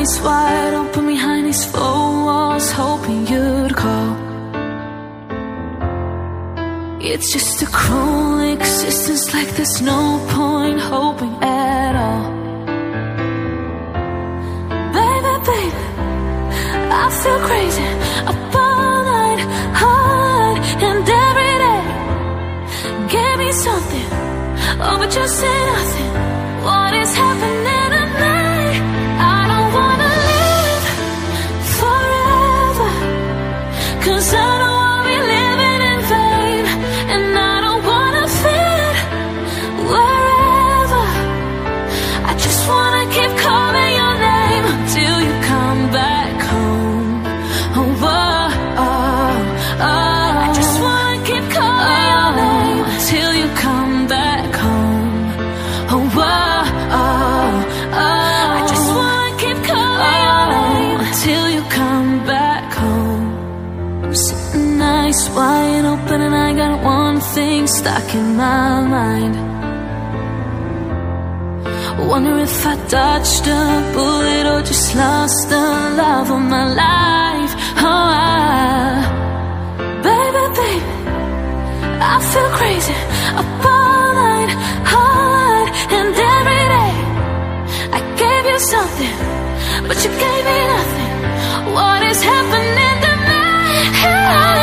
eyes wide open behind these four walls, hoping you'd call. It's just a cruel existence, like there's no point hoping at all. Baby, baby, I feel crazy. Up all night, hard, and every day. Give me something, oh, but you say nothing. What is happening? stuck in my mind. Wonder if I dodged a bullet or just lost the love of my life. Oh, I, baby, baby, I feel crazy up all night, hard, and every day. I gave you something, but you gave me nothing. What is happening to me?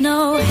no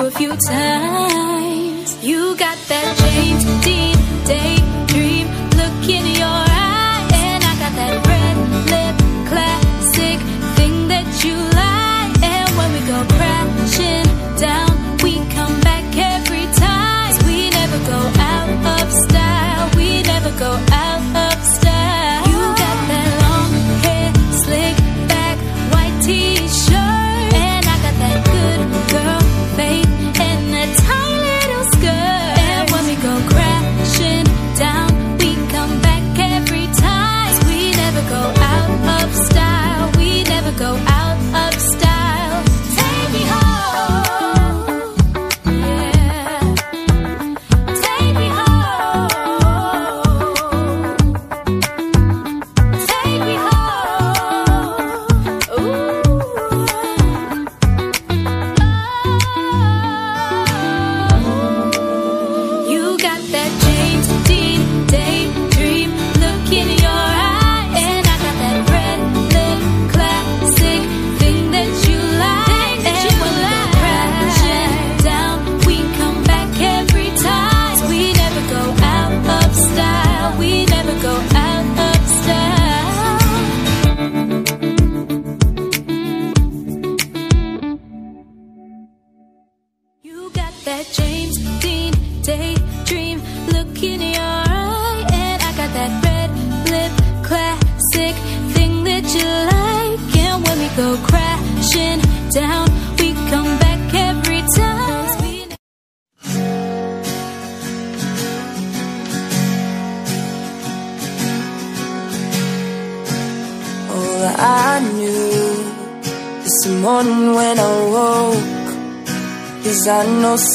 a few times. You got that James Dean day.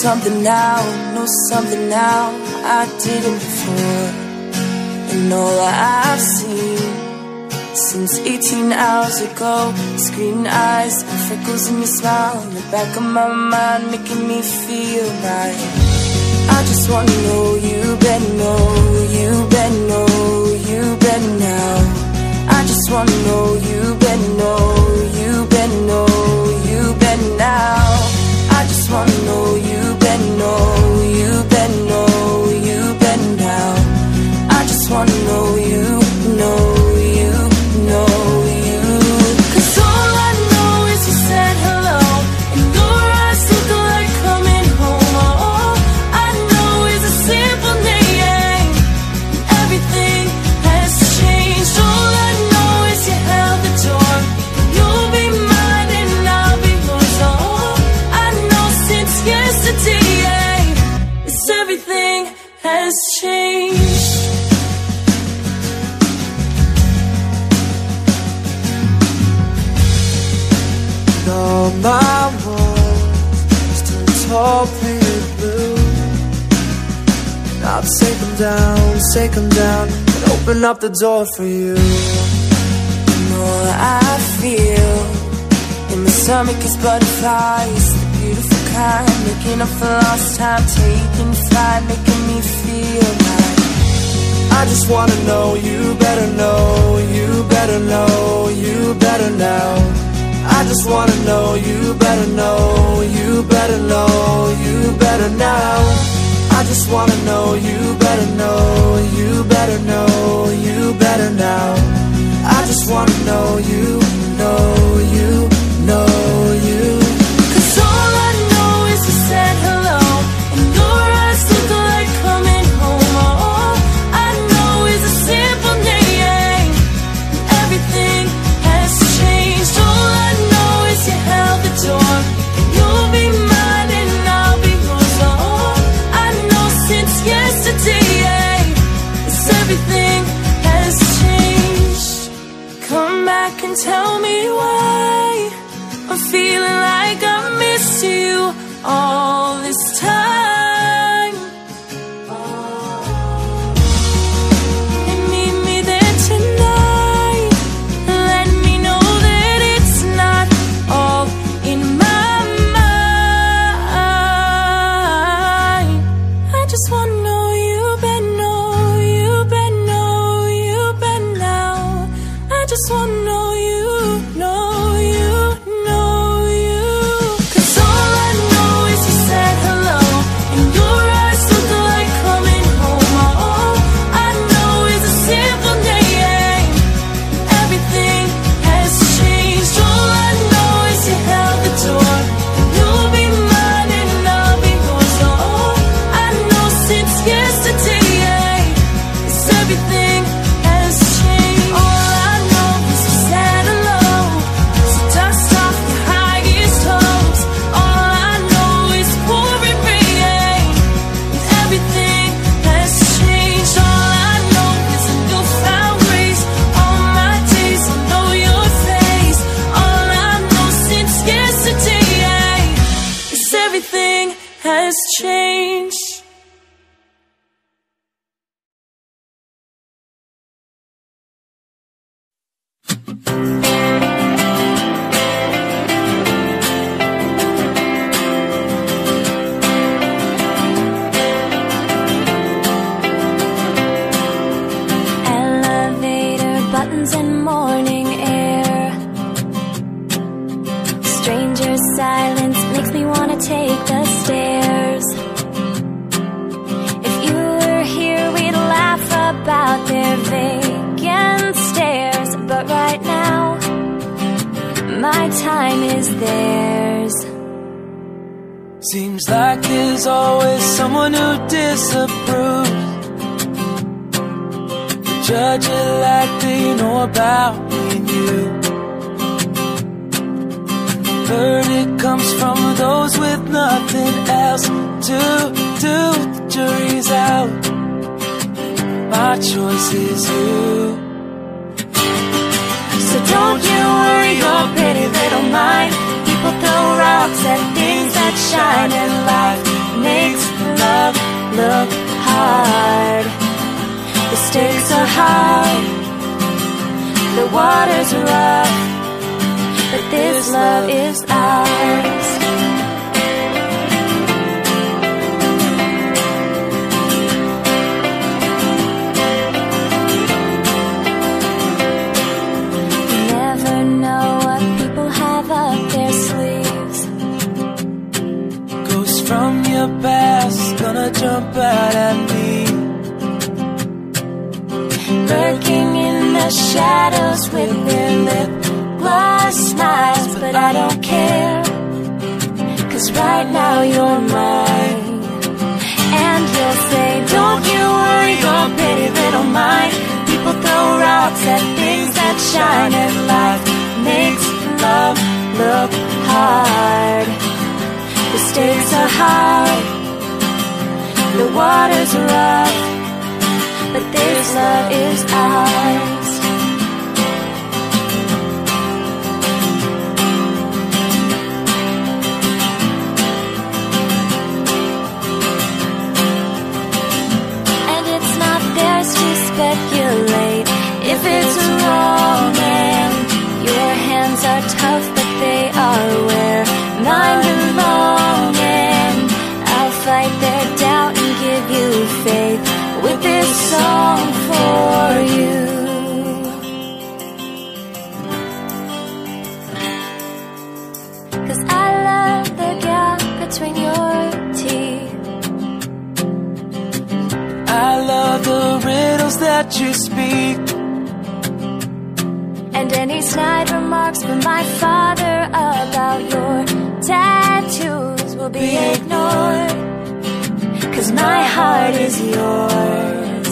something now, know something now I didn't before. And all I've seen since 18 hours ago screen eyes and freckles in your smile in the back of my mind, making me feel right. I just wanna know you better know, you better know, you better now. I just wanna know you better know, you better know, you better now wanna know you better know, you know, you. I just wanna know you. down, say come down, and open up the door for you. The more I feel in my stomach is butterflies, the beautiful kind, making up for lost time, taking flight, making me feel like. I just wanna know you better know, you better know, you better know. I just wanna know you better know, you better know, you better know. I just wanna know you better know, you better know, you better now. I just wanna know you, know you, know you. silence makes me want to take the stairs. If you were here, we'd laugh about their vacant stares. But right now, my time is theirs. Seems like there's always someone who disapproves. The judge it like they know about me and you verdict comes from those with nothing else to do. The jury's out. My choice is you. So don't you worry your pretty little mind. People throw rocks at things that shine, and life makes love look hard. The stakes are high. The water's rough. This love is ours. from your past gonna jump out at me. Lurking in the shadows with their lips last night, but I don't care. Cause right now you're mine. And you'll say, Don't you worry, your pretty little mind. People throw rocks at things that shine, and life makes love look hard. The stakes are high, the water's rough, but this love is ours. speak. And any snide remarks from my father about your tattoos will be, ignored. Cause my heart is yours.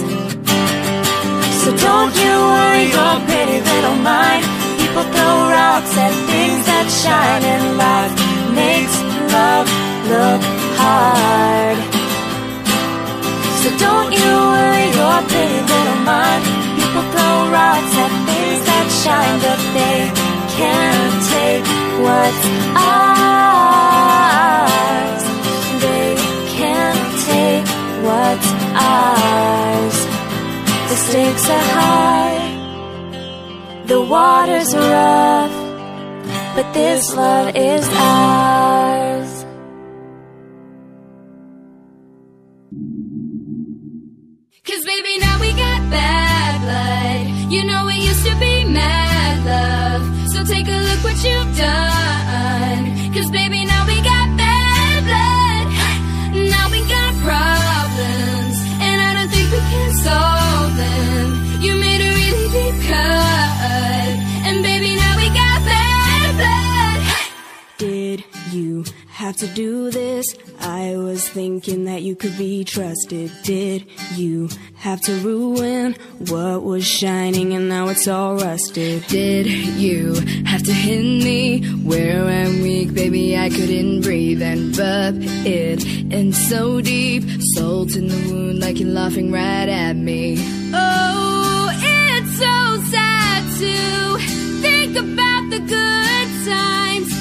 So don't you worry your pretty little mind. People throw rocks at things that shine and life makes love look hard. So don't you worry, your pretty little mind. People throw rocks at things that shine, but they can't take what's ours. They can't take what's ours. The stakes are high, the water's rough, but this love is ours. You know we used to be mad love. So take a look what you've done. Cause baby, now we got bad blood. Now we got problems. And I don't think we can solve them. You made a really deep cut. And baby, now we got bad blood. Did you have to do this? I was thinking that you could be trusted. Did you have to ruin what was shining and now it's all rusted? Did you have to hit me where I'm weak? Baby, I couldn't breathe and rub it in so deep. Salt in the wound like you're laughing right at me. Oh, it's so sad to think about the good times.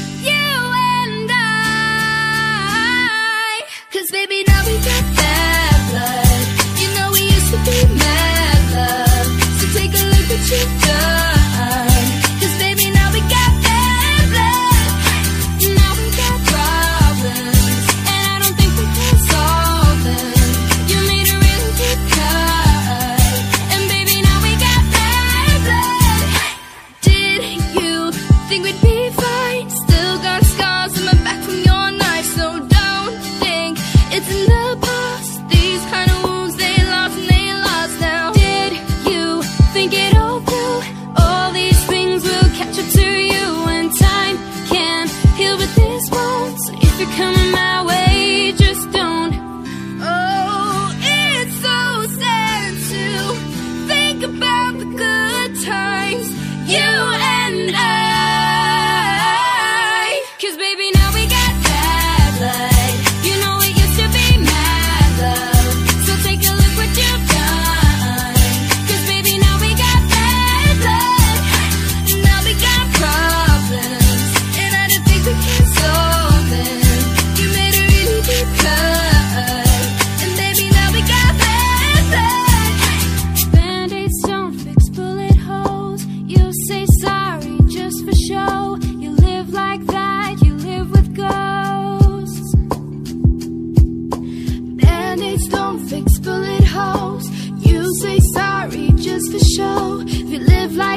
You know we used to be mad love. So take a look at you done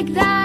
like that.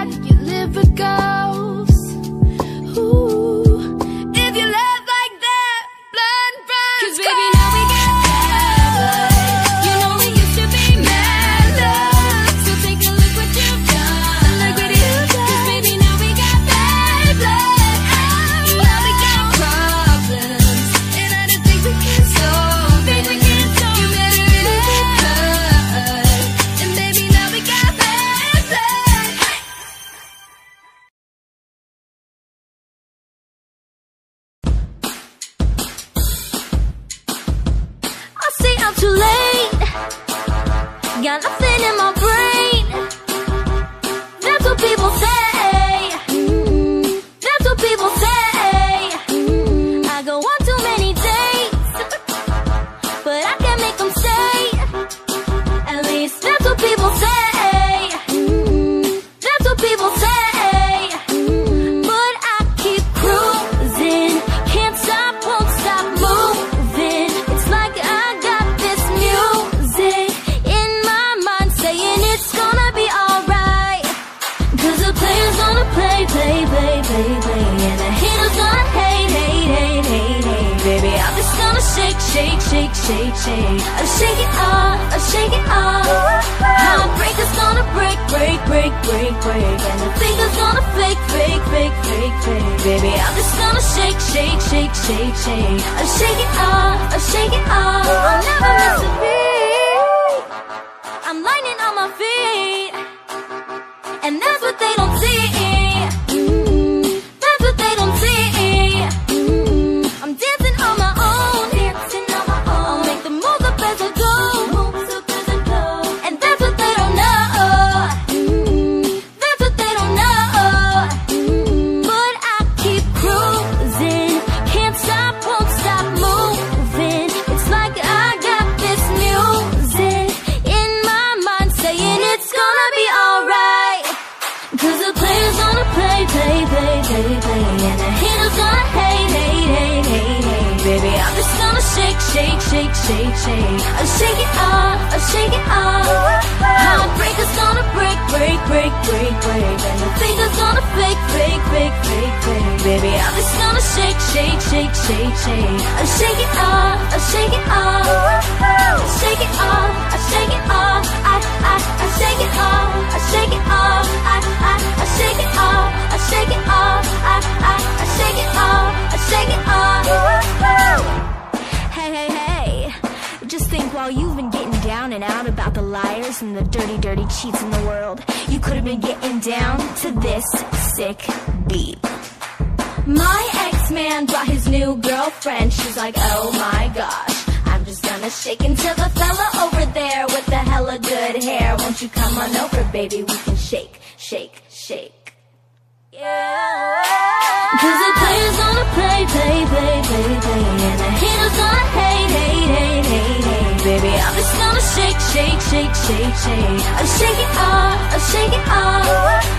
break, break, break. And your fingers gonna fake, fake, fake, fake, fake. Baby, I'm just gonna shake, shake, shake, shake, shake. I shake it off, I shake it off. I shake it off, I shake it off. I, I, I shake it off, I shake it off. I, I, I shake it off, I shake it off. I, I, I shake it off, I shake it off. While you've been getting down and out about the liars and the dirty, dirty cheats in the world, you could have been getting down to this sick beat. My ex man brought his new girlfriend. She's like, oh my gosh. I'm just gonna shake until the fella over there with the hella good hair. Won't you come on over, baby? We can shake, shake, shake. Cause it plays on the play, play, play, play, play And the haters gonna hate, hate, hate, hate, hate Baby, I'm just gonna shake, shake, shake, shake, shake. I'm shaking off, I'm shaking off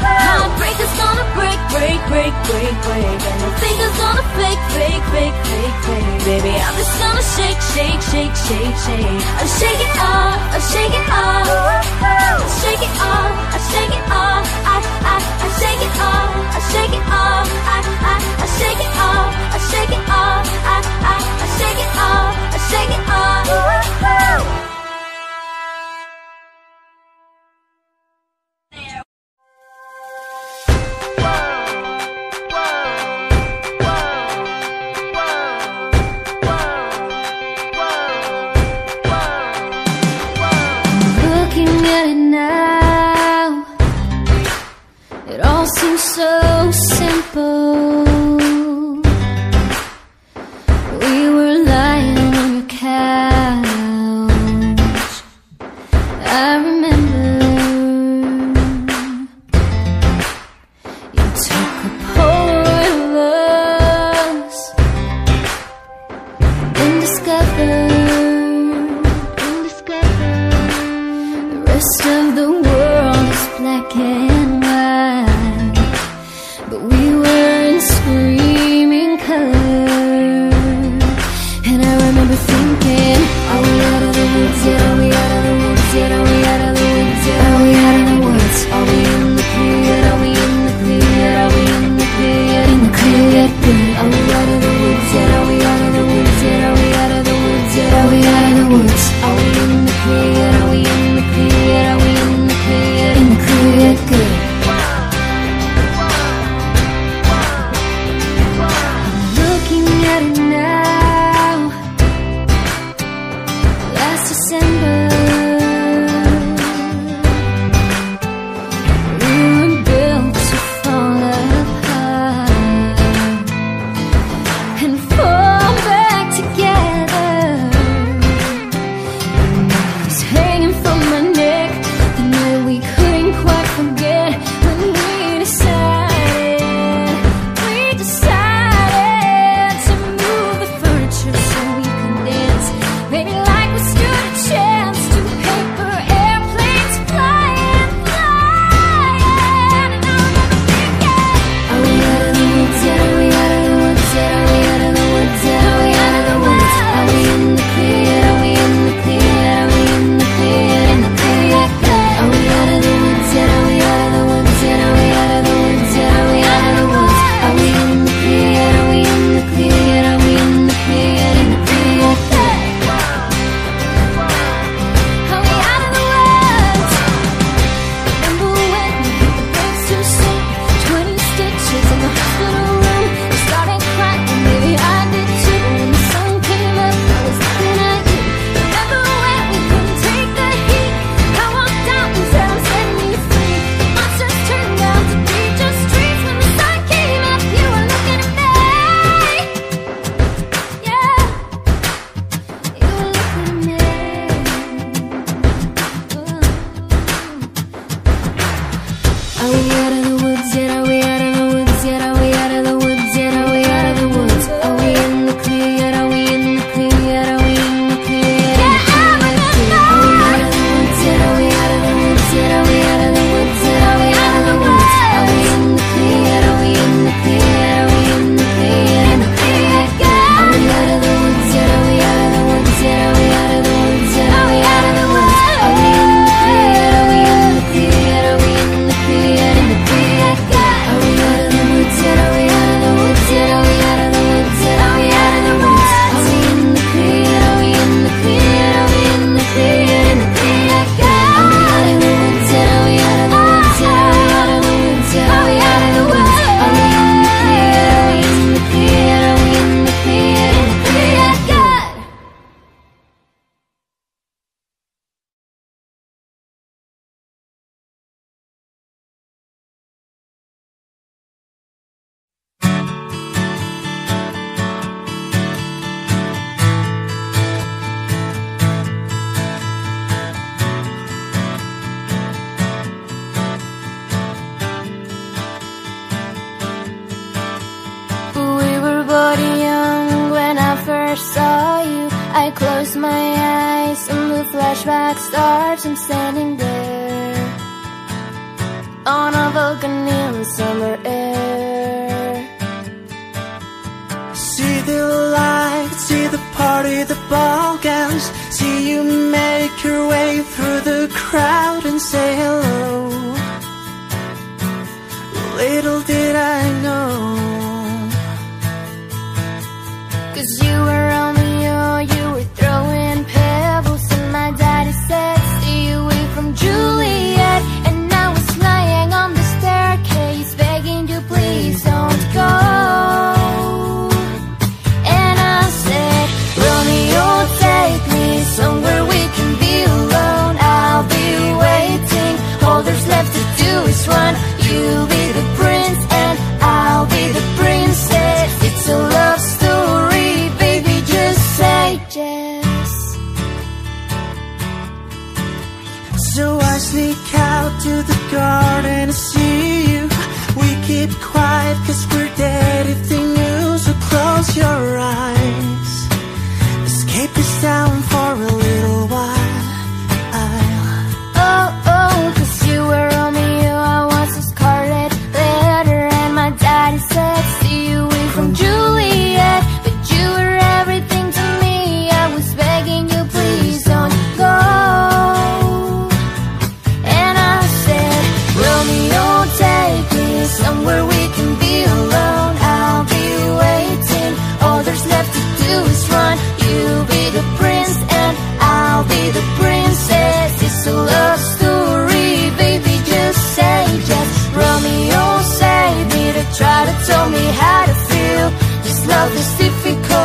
Heartbreakers gonna break, break, break, break, break. And the fingers gonna fake, fake, fake, fake, fake. Baby, I'm just gonna shake, shake, shake, shake, shake. I'm shaking off, I'm shaking off Shake it off, I'm shaking off shake it off, I shake it off, I, I, I shake it off, I shake it off, I, I, I shake it off, I shake it off. Woo-hoo! saw you. I close my eyes and the flashback starts I'm standing there On a volcano in summer air. See the lights, see the party, the ball gowns See you make your way through the crowd and say hello a love story, baby, just say yes. So I sneak out to the garden to see you. We keep quiet cause we're dead if they knew, so close your eyes. love is difficult.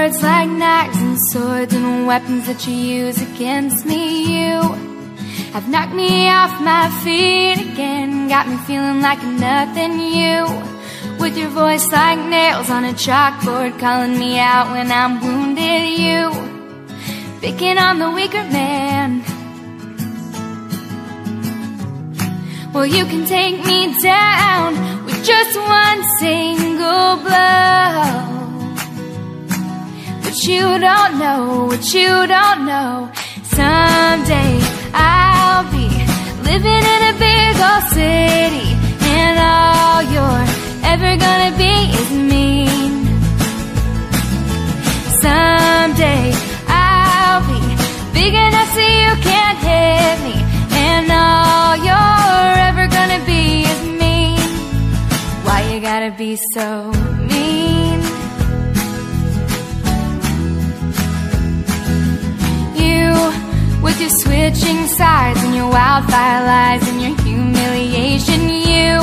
Words like knives and swords and weapons that you use against me, you have knocked me off my feet again, got me feeling like nothing. You, with your voice like nails on a chalkboard, calling me out when I'm wounded. You, picking on the weaker man. Well, you can take me down with just one single blow. But you don't know what you don't know. Someday I'll be living in a big old city, and all you're ever gonna be is mean. Someday I'll be big enough so you can't hit me, and all you're ever gonna be is mean. Why you gotta be so mean? With your switching sides and your wildfire lies and your humiliation, you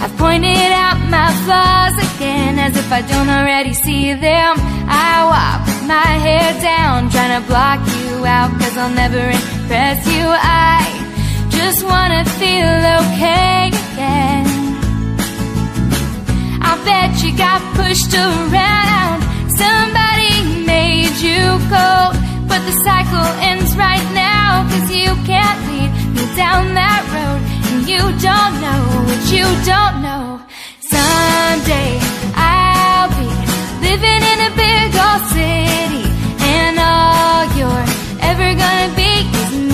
have pointed out my flaws again as if I don't already see them. I walk with my hair down, trying to block you out, cause I'll never impress you. I just wanna feel okay again. I bet you got pushed around. Somebody made you cold. But the cycle ends right now. Cause you can't lead me down that road. And you don't know what you don't know. Someday I'll be living in a big old city. And all you're ever gonna be is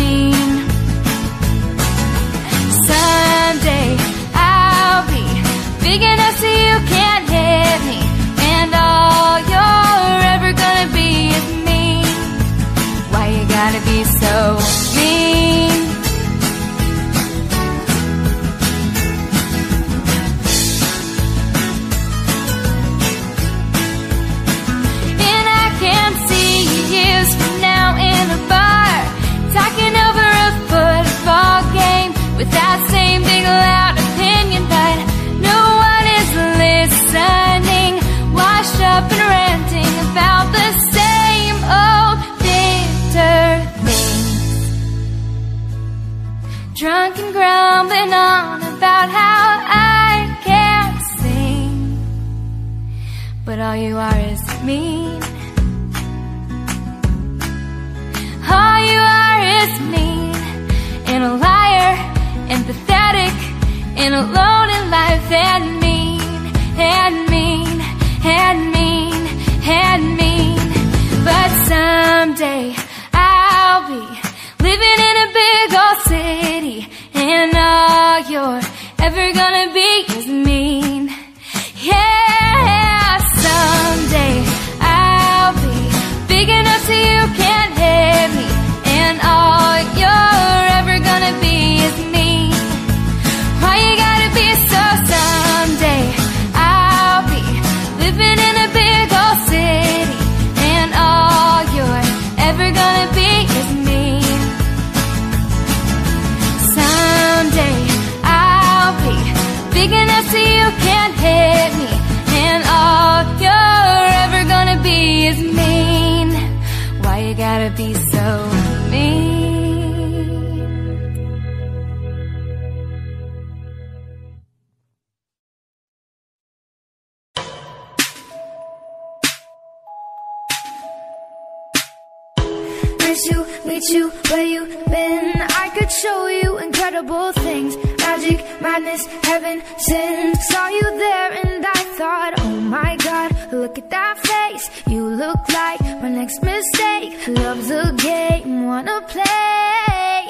Miss you, meet you, where you been? I could show you incredible things. Magic, madness, heaven, sin. Saw you there and I thought, oh my god, look at that face. You look like my next mistake. Love's a game, wanna play.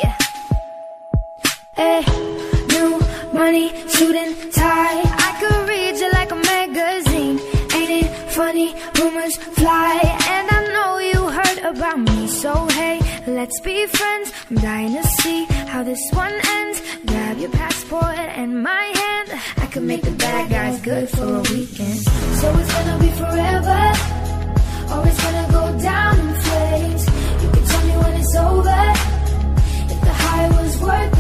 Hey, new money, suit and tie. I could read you like a magazine. Ain't it funny? Rumors fly, let's be friends. I'm dying to see how this one ends. Grab your passport and my hand. I could make the bad guys good for a weekend. So it's gonna be forever, or it's gonna go down in flames. You can tell me when it's over. If the high was worth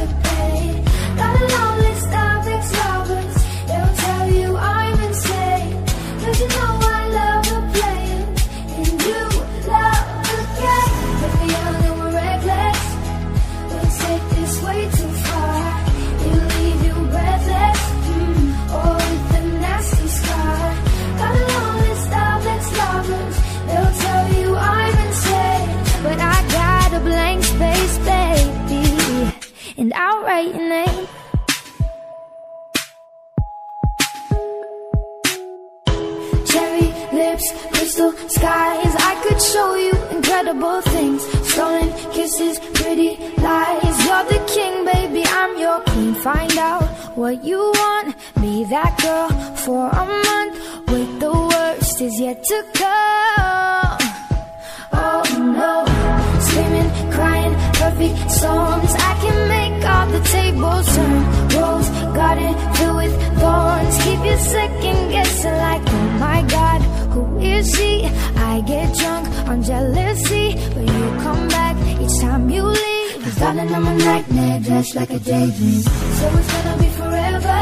Write your name. Cherry lips, crystal skies. I could show you incredible things. Stolen kisses, pretty lies. You're the king, baby. I'm your queen. Find out what you want. Be that girl for a month. With the worst is yet to come. Oh no, screaming, perfect songs. I can make all the tables turn. Rose garden filled with thorns. Keep you second guessing, like, oh my god, who is she? I get drunk on jealousy, but you come back each time you leave. Cause darling, I'm a nightmare, just like a daydream. So it's gonna be forever,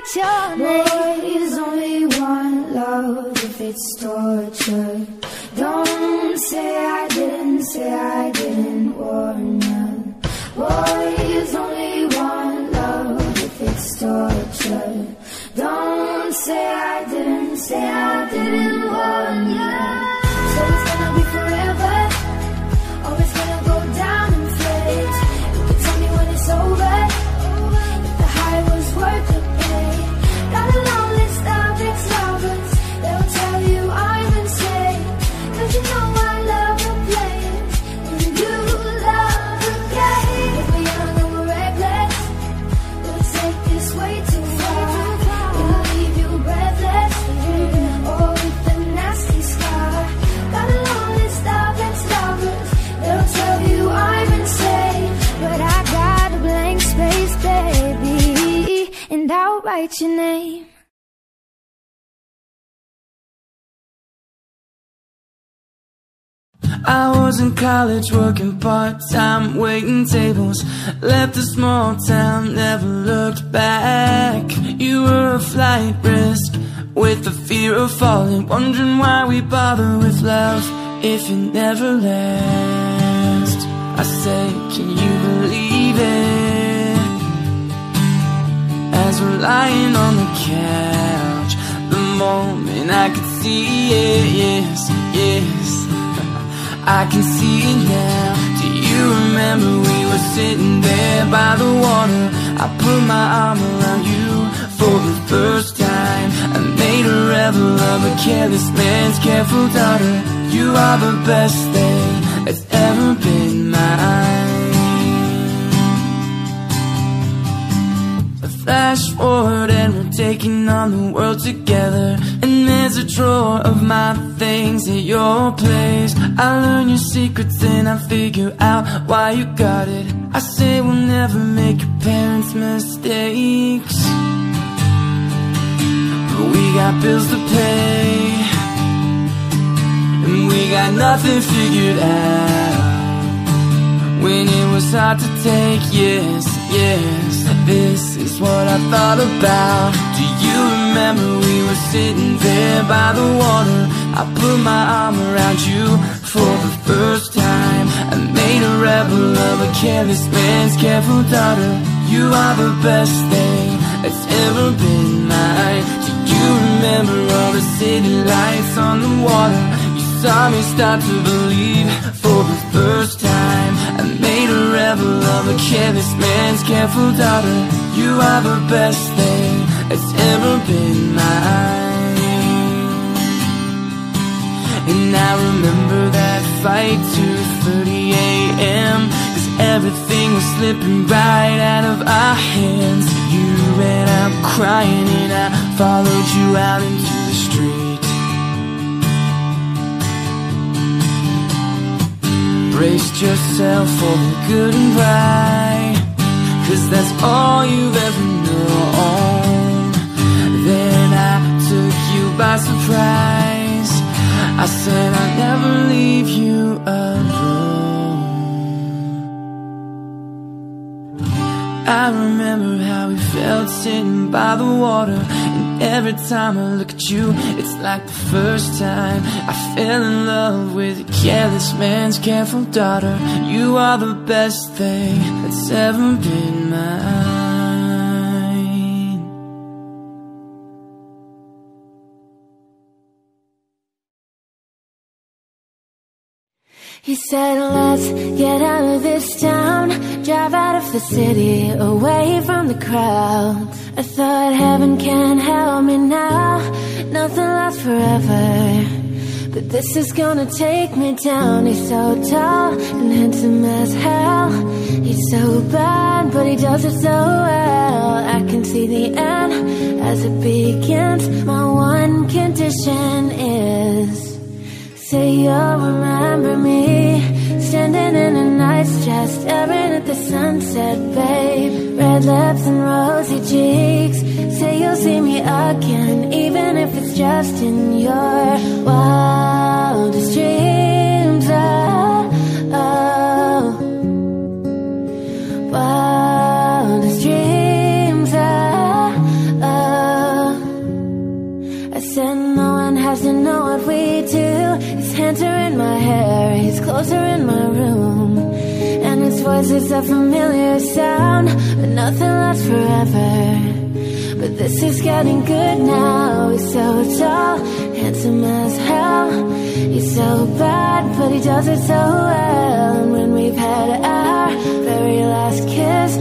write your name. Boy, only one love if it's torture. Don't say I didn't, say I didn't warn you. Boy, is only one love if it's torture. Don't say I didn't, say I didn't warn you. Write your name. I was in college working part-time waiting tables Left a small town, never looked back You were a flight risk with the fear of falling Wondering why we bother with love if it never lasts I say, can you believe it? Lying on the couch The moment I could see it, yes, yes I can see it now. Do you remember we were sitting there by the water? I put my arm around you for the first time. I made a rebel of a careless man's careful daughter. You are the best thing that's ever been mine. Flash forward and we're taking on the world together. And there's a drawer of my things at your place. I learn your secrets and I figure out why you got it. I say we'll never make your parents' mistakes. But we got bills to pay. And we got nothing figured out. When it was hard to take, yes, yes This what I thought about. Do you remember we were sitting there by the water? I put my arm around you for the first time. I made a rebel of a careless man's careful daughter. You are the best thing that's ever been mine. Do you remember all the city lights on the water? You saw me start to believe for the first time. I made a rebel of a careless man's careful daughter You are the best thing that's ever been mine. And I remember that fight 2.30 a.m. Cause everything was slipping right out of our hands. You ran out crying and I followed you out into the street. Braced yourself for the good and right Cause that's all you've ever known. Then I took you by surprise. I said I'd never leave you alone I remember how we felt sitting by the water And every time I look at you It's like the first time I fell in love with a careless man's careful daughter. You are the best thing that's ever been mine He said, let's get out of this town. Drive out of the city, away from the crowd. I thought heaven can help me now. Nothing lasts forever. But this is gonna take me down. He's so tall and handsome as hell. He's so bad, but he does it so well. I can see the end as it begins. My one condition is Say you'll remember me. Standing in a nice dress Staring at the sunset, babe. Red lips and rosy cheeks. Say you'll see me again Even if it's just in your wildest dreams. Oh, oh. Wildest dreams oh, oh. I said no one has to know what we do his hands are in my hair, his clothes are in my room. And his voice is a familiar sound But nothing lasts forever. But this is getting good now. He's so tall, handsome as hell. He's so bad, but he does it so well. And when we've had our very last kiss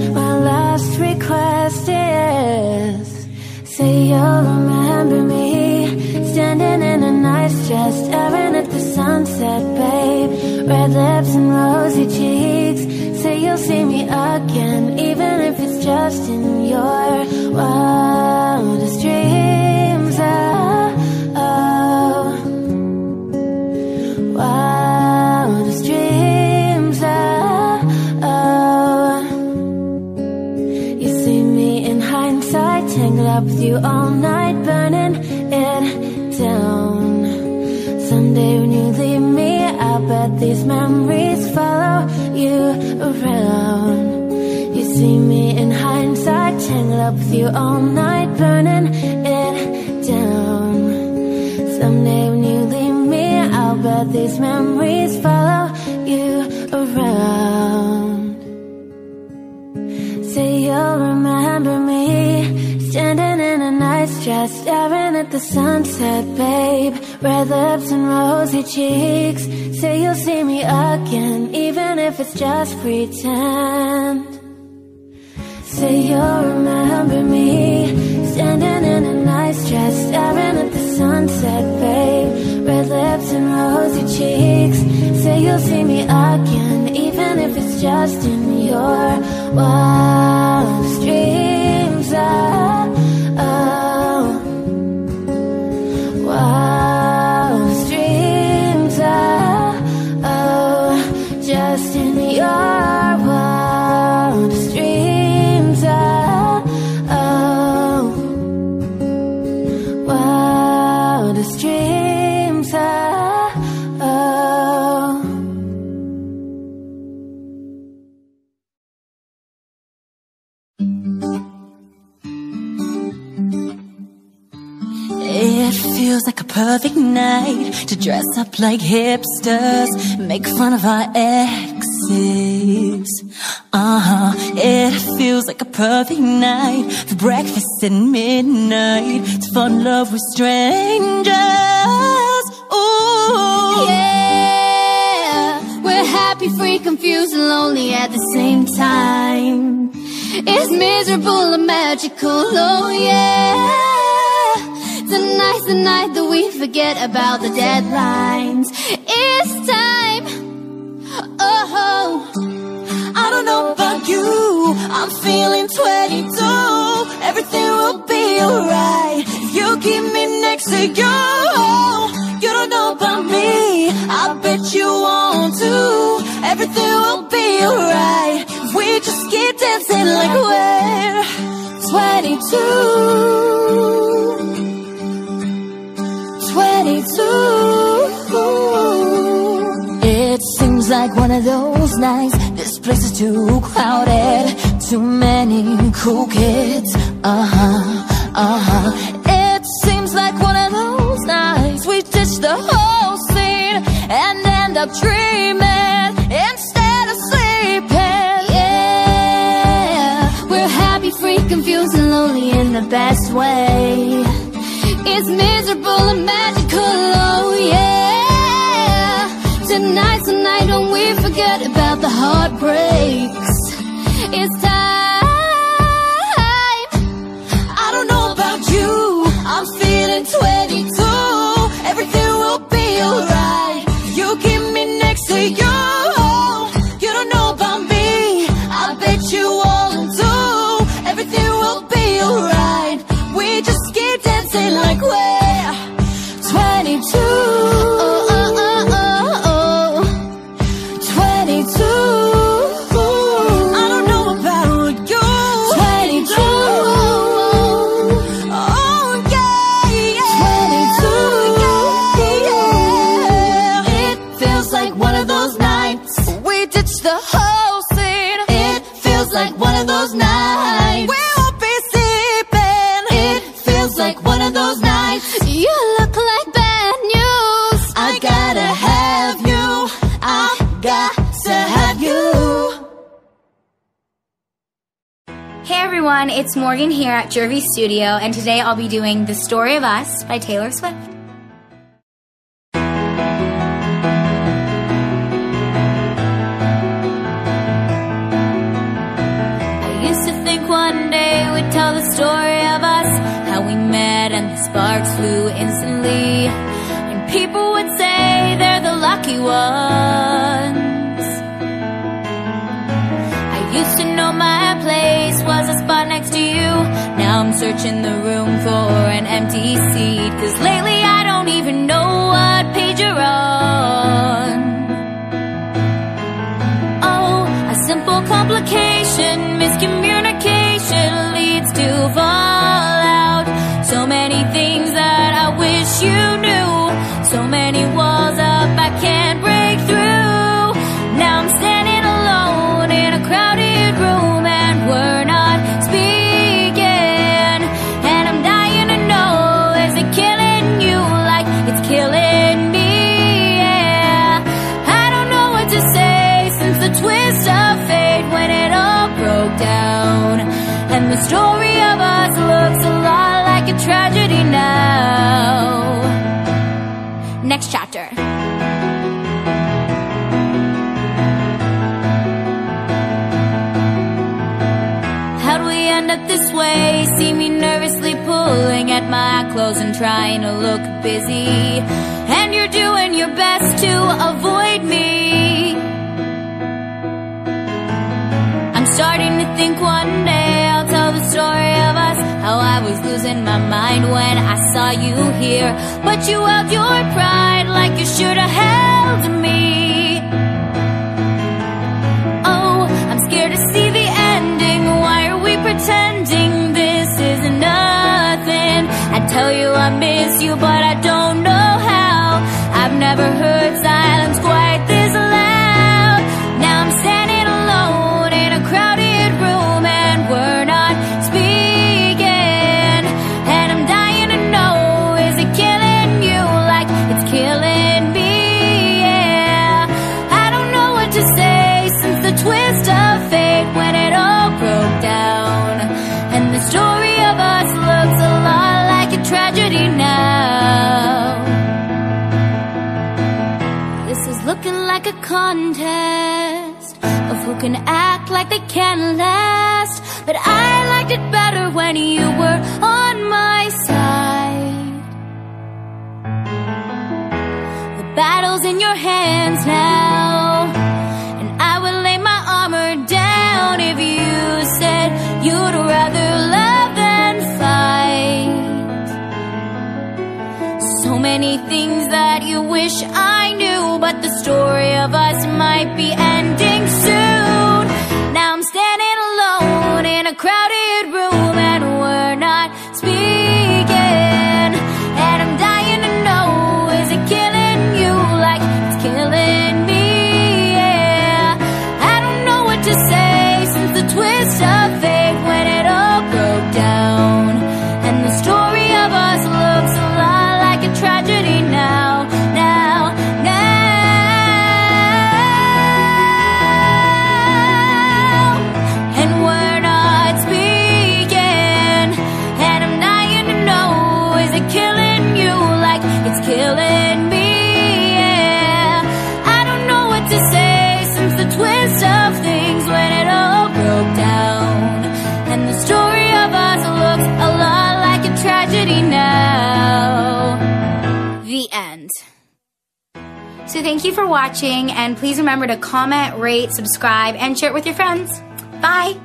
Red lips and rosy cheeks Say you'll see me again Even if it's just in your wildest dreams oh, oh. Wildest dreams oh, oh. You see me in hindsight Tangled up with you all up with you all night Burning it down. Someday when you leave me I'll bet these memories follow you around. Say you'll remember me Standing in a nice dress Staring at the sunset, babe. Red lips and rosy cheeks. Say you'll see me again Even if it's just pretend say you'll remember me. Standing in a nice dress Staring at the sunset, babe. Red lips and rosy cheeks. Say you'll see me again Even if it's just in your wildest dreams. Ah, oh, wildest dreams ah, oh, Just in your perfect night to dress up like hipsters, make fun of our exes. Uh huh. It feels like a perfect night for breakfast at midnight to fall in love with strangers. Ooh. Yeah, we're happy, free, confused, and lonely at the same time. It's miserable and magical, oh yeah. Tonight's the night that we forget about the deadlines. It's time. Oh, I don't know about you. I'm feeling 22. Everything will be alright. You keep me next to you. You don't know about me. I bet you want to. Everything will be alright. We just keep dancing like we're 22. 22. It seems like one of those nights. This place is too crowded. Too many cool kids. Uh huh, uh huh. It seems like one of those nights. We ditch the whole scene and end up dreaming instead of sleeping. Yeah, we're happy, free, confused, and lonely in the best way. It's miserable and magical, oh yeah. Tonight's the night when we forget about the heartbreaks? It's time. I don't know about you. I'm feeling 22 22. Everyone, it's Morgan here at Jervy Studio, and today I'll be doing The Story of Us by Taylor Swift. Seat. Cause end up this way? See me nervously pulling at my clothes and trying to look busy. And you're doing your best to avoid me. I'm starting to think one day I'll tell the story of us. How I was losing my mind when I saw you here. But you held your pride like you should have held me. tell you I miss you, but I don't know how. I've never heard. can act like they can't last. But I liked it better when you were on my side. The battle's in your hands now. Thank you for watching, and please remember to comment, rate, subscribe, and share it with your friends. Bye!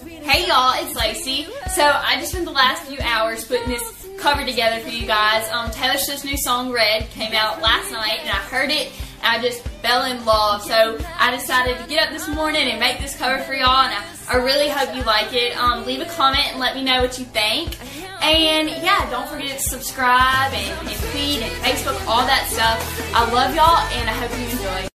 Hey y'all, it's Lacey. So I just spent the last few hours putting this cover together for you guys. Um, Taylor Swift's new song Red came out last night and I heard it and I just fell in love. So I decided to get up this morning and make this cover for y'all and I, I really hope you like it. Um, leave a comment and let me know what you think. And yeah, don't forget to subscribe and, and feed and Facebook, all that stuff. I love y'all and I hope you enjoy.